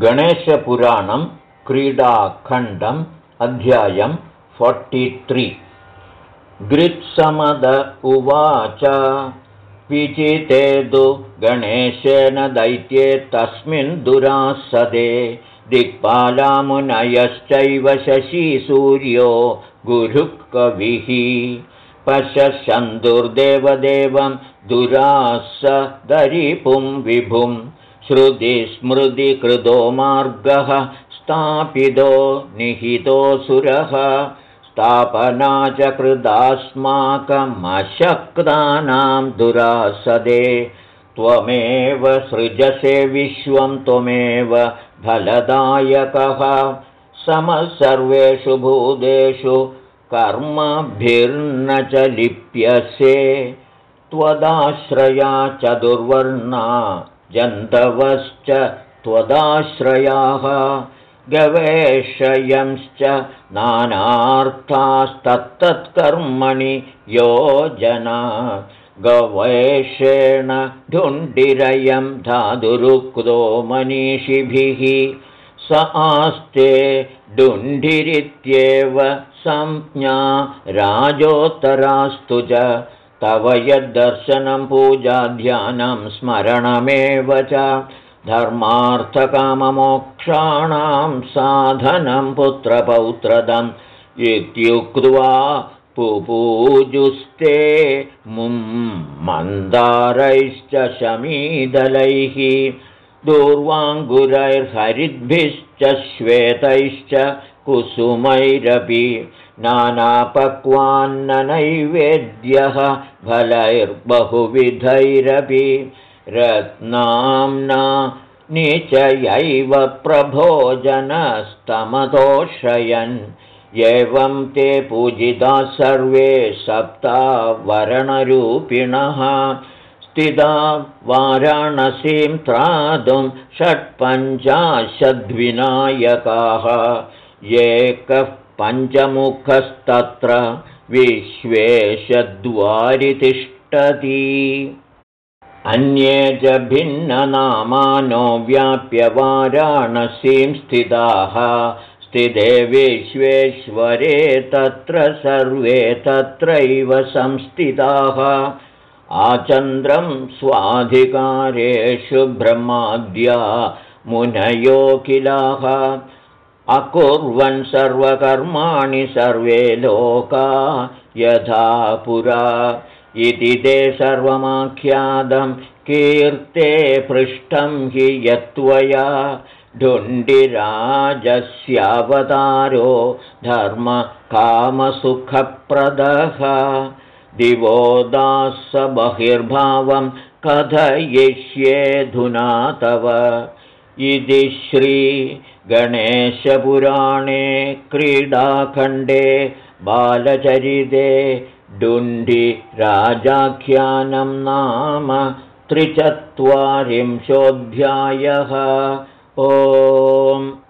गणेशपुराणं क्रीडाखण्डम् अध्यायं फोर्टित्रि गृत्समद उवाच विचितेदु गणेशेन दैत्ये तस्मिन् दुरासदे दिक्पालामुनयश्चैव शशीसूर्यो गुरुकविः पश्यन्दुर्देवदेवं दुरास दरिपुं विभुं श्रुतिस्मृतिकृतो मार्गः स्थापितो निहितोऽसुरः स्थापना च कृदास्माकमशक्तानां दुरासदे त्वमेव सृजसे विश्वं त्वमेव फलदायकः समः सर्वेषु भूतेषु कर्मभिर्न च लिप्यसे त्वदाश्रया चतुर्वर्णा जन्तवश्च त्वदाश्रयाः गवेषयंश्च नानार्थास्तत्तत्कर्मणि योजना। गवेषेण ढुण्डिरयं धातुरुक्तो मनीषिभिः स आस्ते डुण्डिरित्येव संज्ञा राजोत्तरास्तु च तव यद्दर्शनं पूजाध्यानं स्मरणमेव च धर्मार्थकाममोक्षाणां साधनं पुत्रपौत्रदम् इत्युक्त्वा पुपूजुस्ते मुं मन्दारैश्च शमीदलैः दूर्वाङ्गुरैर्हरिद्भिश्च श्वेतैश्च कुसुमैरपि नानापक्वान्ननैवेद्यः फलैर्बहुविधैरपि रत्नाम्ना निचयैव प्रभोजनस्तमतोषयन् एवं ते पूजिता सर्वे सप्तावरणरूपिणः। स्थिता वाराणसीं त्रातुं षट्पञ्चाशद्विनायकाः एकः पञ्चमुखस्तत्र विश्वेशद्वारि तिष्ठति अन्ये च भिन्ननामानो व्याप्य वाराणसीं स्थिताः। स्थिते विश्वेश्वरे तत्र सर्वे तत्रैव संस्थिताः। आचन्द्रं स्वाधिकारेषु ब्रह्माद्या मुनयोकिलाः अकुर्वन् सर्वकर्माणि सर्वे लोका यथा पुरा। इति ते सर्वमाख्यातं कीर्ते पृष्ठं हि यत्त्वया। ढुण्डिराजस्यावतारो धर्मकामसुखप्रदः दिवोदास बहिर्भावं कथयिष्येऽधुना तव इति श्रीगणेशपुराणे क्रीडाखण्डे बालचरिते डुण्डिराजाख्यानं नाम त्रिचत्वारिंशोऽध्यायः। ओम्